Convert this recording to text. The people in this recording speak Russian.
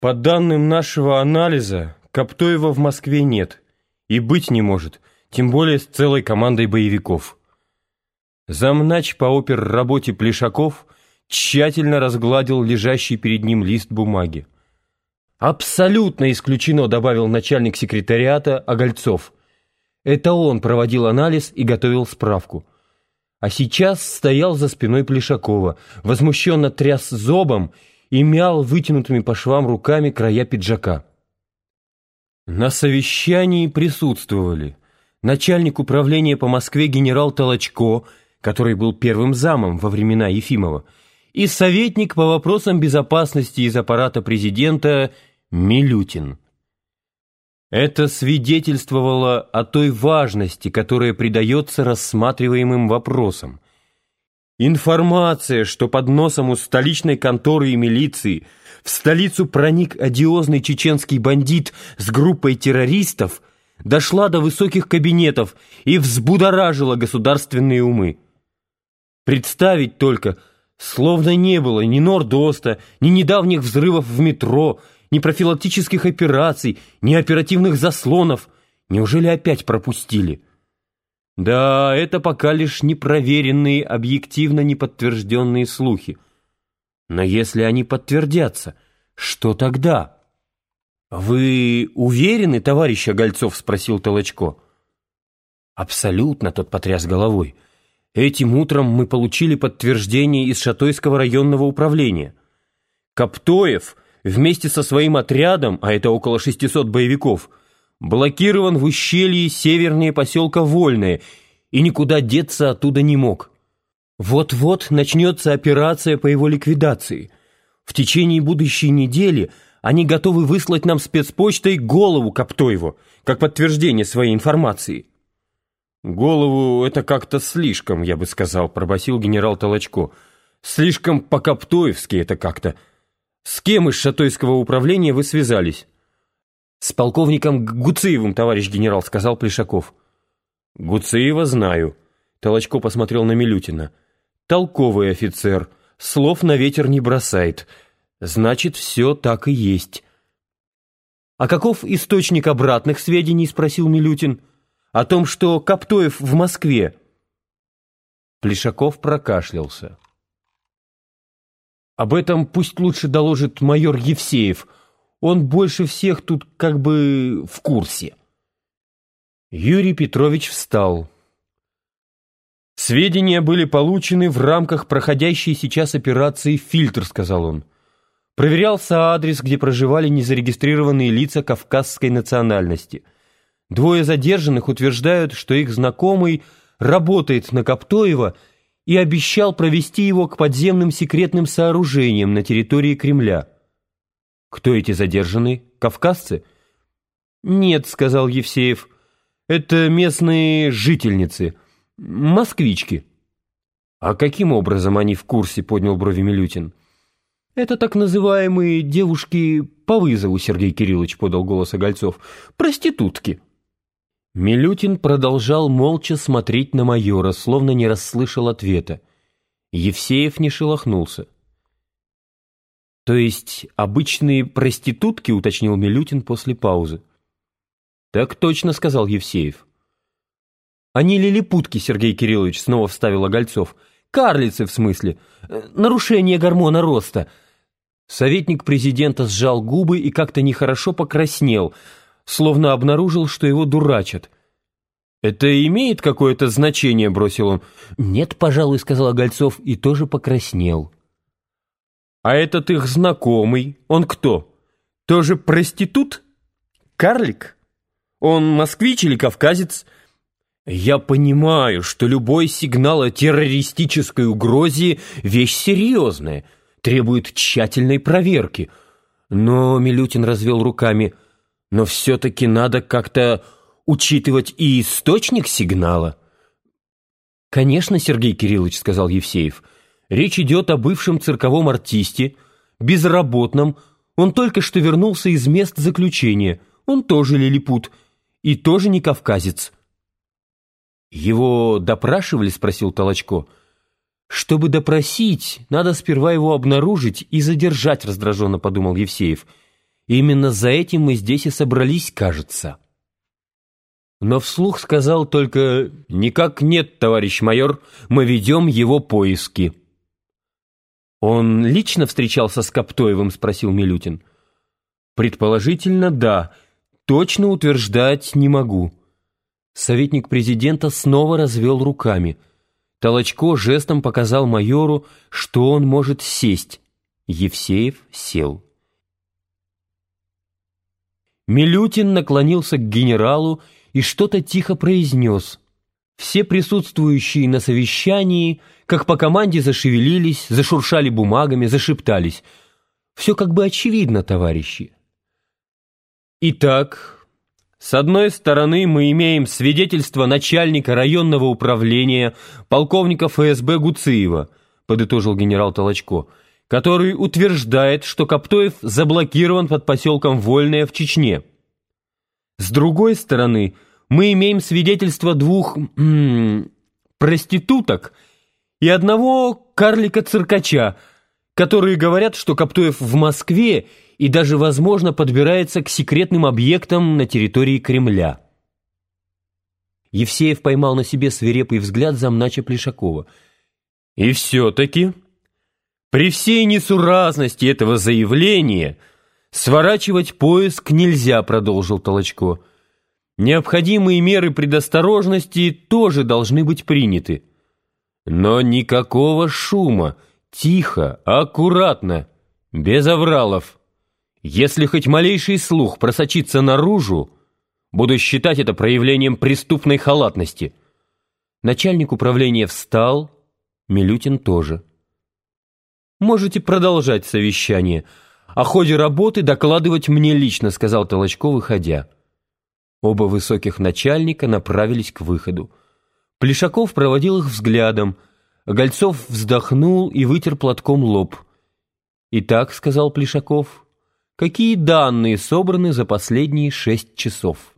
По данным нашего анализа, Коптоева в Москве нет. И быть не может, тем более с целой командой боевиков. Замнач по опер-работе Плешаков тщательно разгладил лежащий перед ним лист бумаги. «Абсолютно исключено», — добавил начальник секретариата Огольцов. Это он проводил анализ и готовил справку. А сейчас стоял за спиной Плешакова, возмущенно тряс зобом и мял вытянутыми по швам руками края пиджака. На совещании присутствовали начальник управления по Москве генерал Толочко, который был первым замом во времена Ефимова, и советник по вопросам безопасности из аппарата президента Милютин. Это свидетельствовало о той важности, которая придается рассматриваемым вопросам. Информация, что под носом у столичной конторы и милиции в столицу проник одиозный чеченский бандит с группой террористов, дошла до высоких кабинетов и взбудоражила государственные умы. Представить только, словно не было ни Нордоста, ни недавних взрывов в метро, ни профилактических операций, ни оперативных заслонов. Неужели опять пропустили? Да, это пока лишь непроверенные, объективно неподтвержденные слухи. Но если они подтвердятся, что тогда? «Вы уверены, товарищ Огольцов?» — спросил Толочко. «Абсолютно», — тот потряс головой. «Этим утром мы получили подтверждение из Шатойского районного управления. Коптоев вместе со своим отрядом, а это около 600 боевиков, — блокирован в ущелье севернее поселка Вольное и никуда деться оттуда не мог. Вот-вот начнется операция по его ликвидации. В течение будущей недели они готовы выслать нам спецпочтой голову Коптоеву, как подтверждение своей информации. «Голову — это как-то слишком, я бы сказал», — пробасил генерал Толочко. «Слишком по-коптоевски это как-то. С кем из шатойского управления вы связались?» «С полковником Гуцеевым, товарищ генерал», — сказал Плешаков. «Гуцеева знаю», — Толочко посмотрел на Милютина. «Толковый офицер, слов на ветер не бросает. Значит, все так и есть». «А каков источник обратных сведений?» — спросил Милютин. «О том, что Коптоев в Москве». Плешаков прокашлялся. «Об этом пусть лучше доложит майор Евсеев», он больше всех тут как бы в курсе. Юрий Петрович встал. «Сведения были получены в рамках проходящей сейчас операции «Фильтр», — сказал он. Проверялся адрес, где проживали незарегистрированные лица кавказской национальности. Двое задержанных утверждают, что их знакомый работает на Коптоева и обещал провести его к подземным секретным сооружениям на территории Кремля. «Кто эти задержанные? Кавказцы?» «Нет», — сказал Евсеев, — «это местные жительницы, москвички». «А каким образом они в курсе?» — поднял брови Милютин. «Это так называемые девушки по вызову», — Сергей Кириллович подал голос Огольцов. «Проститутки». Милютин продолжал молча смотреть на майора, словно не расслышал ответа. Евсеев не шелохнулся. «То есть обычные проститутки?» — уточнил Милютин после паузы. «Так точно», — сказал Евсеев. «Они лилипутки, Сергей Кириллович», — снова вставил Огольцов. «Карлицы, в смысле. Нарушение гормона роста». Советник президента сжал губы и как-то нехорошо покраснел, словно обнаружил, что его дурачат. «Это имеет какое-то значение?» — бросил он. «Нет, пожалуй», — сказал Огольцов и тоже покраснел. А этот их знакомый, он кто? Тоже проститут? Карлик? Он москвич или кавказец? Я понимаю, что любой сигнал о террористической угрозе — вещь серьезная, требует тщательной проверки. Но Милютин развел руками. Но все-таки надо как-то учитывать и источник сигнала. «Конечно, Сергей Кириллович», — сказал Евсеев, — Речь идет о бывшем цирковом артисте, безработном. Он только что вернулся из мест заключения. Он тоже лилипут. И тоже не кавказец. «Его допрашивали?» — спросил Толочко. «Чтобы допросить, надо сперва его обнаружить и задержать», — раздраженно подумал Евсеев. Именно за этим мы здесь и собрались, кажется. Но вслух сказал только «Никак нет, товарищ майор, мы ведем его поиски». «Он лично встречался с Коптоевым?» — спросил Милютин. «Предположительно, да. Точно утверждать не могу». Советник президента снова развел руками. Толочко жестом показал майору, что он может сесть. Евсеев сел. Милютин наклонился к генералу и что-то тихо произнес. Все присутствующие на совещании, как по команде, зашевелились, зашуршали бумагами, зашептались. Все как бы очевидно, товарищи. Итак, с одной стороны мы имеем свидетельство начальника районного управления полковника ФСБ Гуциева, подытожил генерал Толочко, который утверждает, что Коптоев заблокирован под поселком Вольное в Чечне. С другой стороны, мы имеем свидетельство двух м -м, проституток и одного карлика-циркача, которые говорят, что Коптоев в Москве и даже, возможно, подбирается к секретным объектам на территории Кремля. Евсеев поймал на себе свирепый взгляд замнача Плешакова. «И все-таки...» При всей несуразности этого заявления сворачивать поиск нельзя, продолжил Толочко. Необходимые меры предосторожности тоже должны быть приняты. Но никакого шума, тихо, аккуратно, без авралов. Если хоть малейший слух просочится наружу, буду считать это проявлением преступной халатности. Начальник управления встал, Милютин тоже. «Можете продолжать совещание. О ходе работы докладывать мне лично», — сказал Толочко, выходя. Оба высоких начальника направились к выходу. Плешаков проводил их взглядом. Гольцов вздохнул и вытер платком лоб. «Итак», — сказал Плешаков, — «какие данные собраны за последние шесть часов?»